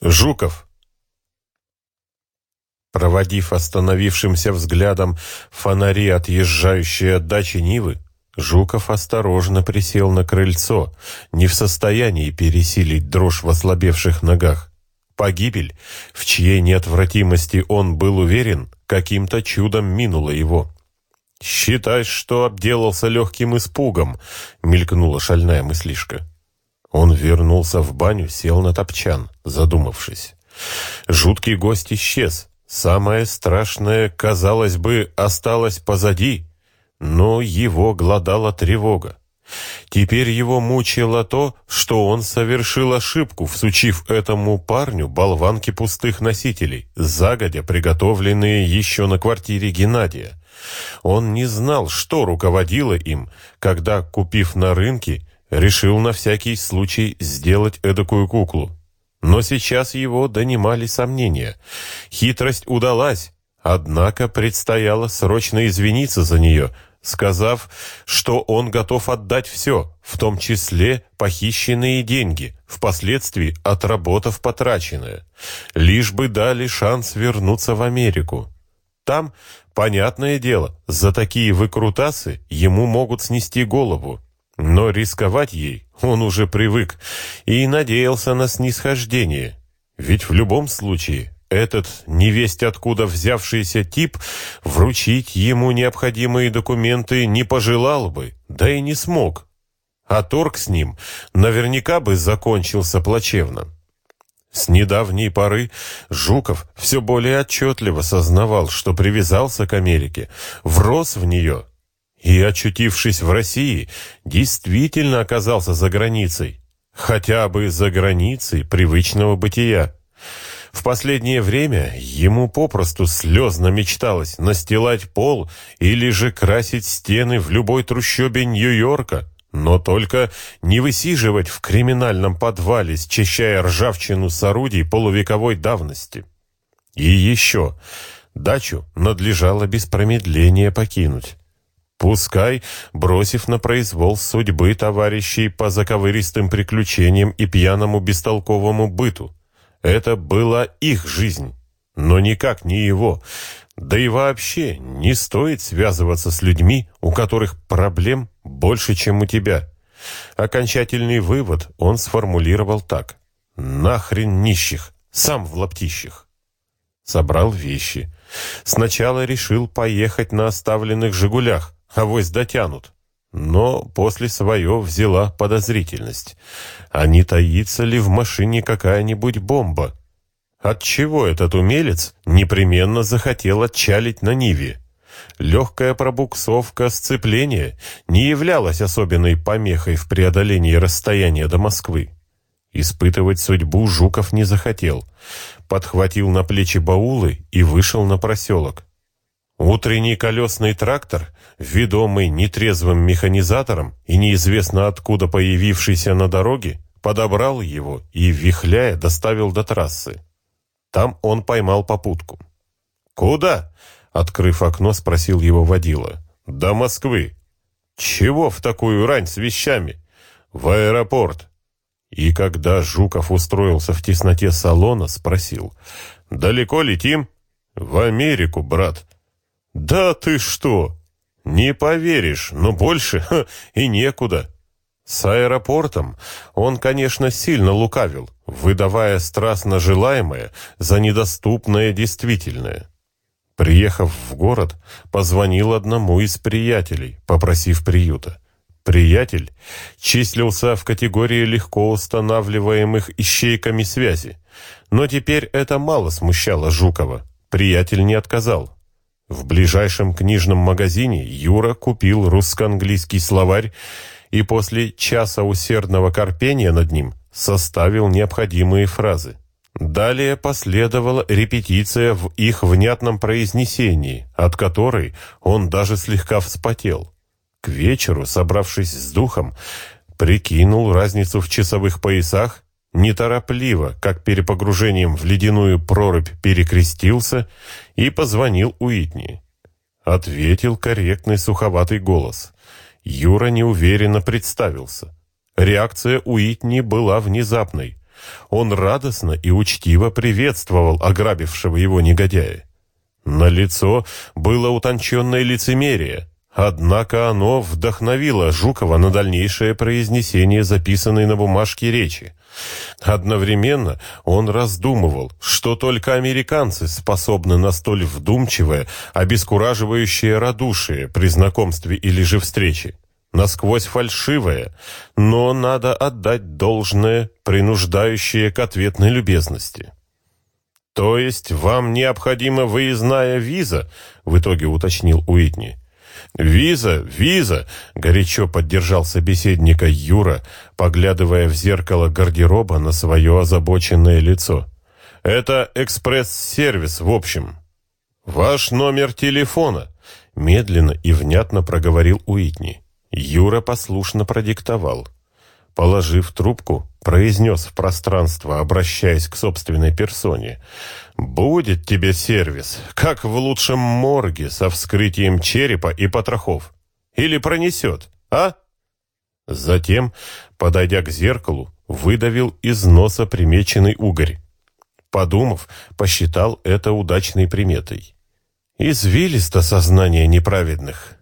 Жуков. Проводив остановившимся взглядом фонари отъезжающей от дачи Нивы, Жуков осторожно присел на крыльцо, не в состоянии пересилить дрожь в ослабевших ногах. Погибель, в чьей неотвратимости он был уверен, каким-то чудом минула его. «Считай, что обделался легким испугом», — мелькнула шальная мыслишка. Он вернулся в баню, сел на топчан, задумавшись. Жуткий гость исчез. Самое страшное, казалось бы, осталось позади, но его глодала тревога. Теперь его мучило то, что он совершил ошибку, всучив этому парню болванки пустых носителей, загодя приготовленные еще на квартире Геннадия. Он не знал, что руководило им, когда, купив на рынке, решил на всякий случай сделать эдакую куклу. Но сейчас его донимали сомнения. Хитрость удалась, однако предстояло срочно извиниться за нее, сказав, что он готов отдать все, в том числе похищенные деньги, впоследствии отработав потраченное, лишь бы дали шанс вернуться в Америку. Там, понятное дело, за такие выкрутасы ему могут снести голову, но рисковать ей он уже привык и надеялся на снисхождение. Ведь в любом случае этот невесть откуда взявшийся тип вручить ему необходимые документы не пожелал бы, да и не смог. А торг с ним наверняка бы закончился плачевно. С недавней поры Жуков все более отчетливо сознавал, что привязался к Америке, врос в нее и, очутившись в России, действительно оказался за границей, хотя бы за границей привычного бытия. В последнее время ему попросту слезно мечталось настилать пол или же красить стены в любой трущобе Нью-Йорка, но только не высиживать в криминальном подвале, счищая ржавчину с орудий полувековой давности. И еще, дачу надлежало без промедления покинуть. Пускай, бросив на произвол судьбы товарищей по заковыристым приключениям и пьяному бестолковому быту. Это была их жизнь, но никак не его. Да и вообще не стоит связываться с людьми, у которых проблем больше, чем у тебя. Окончательный вывод он сформулировал так. «Нахрен нищих, сам в лаптищах». Собрал вещи. Сначала решил поехать на оставленных «Жигулях», авось дотянут. Но после свое взяла подозрительность. А не таится ли в машине какая-нибудь бомба? Отчего этот умелец непременно захотел отчалить на Ниве? Легкая пробуксовка сцепления не являлась особенной помехой в преодолении расстояния до Москвы. Испытывать судьбу Жуков не захотел. Подхватил на плечи баулы и вышел на проселок. Утренний колесный трактор, ведомый нетрезвым механизатором и неизвестно откуда появившийся на дороге, подобрал его и, вихляя, доставил до трассы. Там он поймал попутку. «Куда?» — открыв окно, спросил его водила. «До Москвы». «Чего в такую рань с вещами?» «В аэропорт». И когда Жуков устроился в тесноте салона, спросил. «Далеко летим?» «В Америку, брат». «Да ты что! Не поверишь, но больше ха, и некуда». С аэропортом он, конечно, сильно лукавил, выдавая страстно желаемое за недоступное действительное. Приехав в город, позвонил одному из приятелей, попросив приюта. Приятель числился в категории легко устанавливаемых ищейками связи, но теперь это мало смущало Жукова. Приятель не отказал. В ближайшем книжном магазине Юра купил русско-английский словарь и после часа усердного корпения над ним составил необходимые фразы. Далее последовала репетиция в их внятном произнесении, от которой он даже слегка вспотел. К вечеру, собравшись с духом, прикинул разницу в часовых поясах неторопливо, как перепогружением в ледяную прорубь, перекрестился и позвонил Уитни. Ответил корректный суховатый голос. Юра неуверенно представился. Реакция Уитни была внезапной. Он радостно и учтиво приветствовал ограбившего его негодяя. На лицо было утонченное лицемерие, однако оно вдохновило Жукова на дальнейшее произнесение записанной на бумажке речи. Одновременно он раздумывал, что только американцы способны на столь вдумчивое, обескураживающее радушие при знакомстве или же встрече. Насквозь фальшивое, но надо отдать должное, принуждающее к ответной любезности. «То есть вам необходима выездная виза?» — в итоге уточнил Уитни. «Виза, виза!» — горячо поддержал собеседника Юра, поглядывая в зеркало гардероба на свое озабоченное лицо. «Это экспресс-сервис, в общем». «Ваш номер телефона», — медленно и внятно проговорил Уитни. Юра послушно продиктовал. Положив трубку, произнес в пространство, обращаясь к собственной персоне. «Будет тебе сервис, как в лучшем морге со вскрытием черепа и потрохов. Или пронесет, а?» Затем, подойдя к зеркалу, выдавил из носа примеченный угорь. Подумав, посчитал это удачной приметой. «Извилисто сознание неправедных».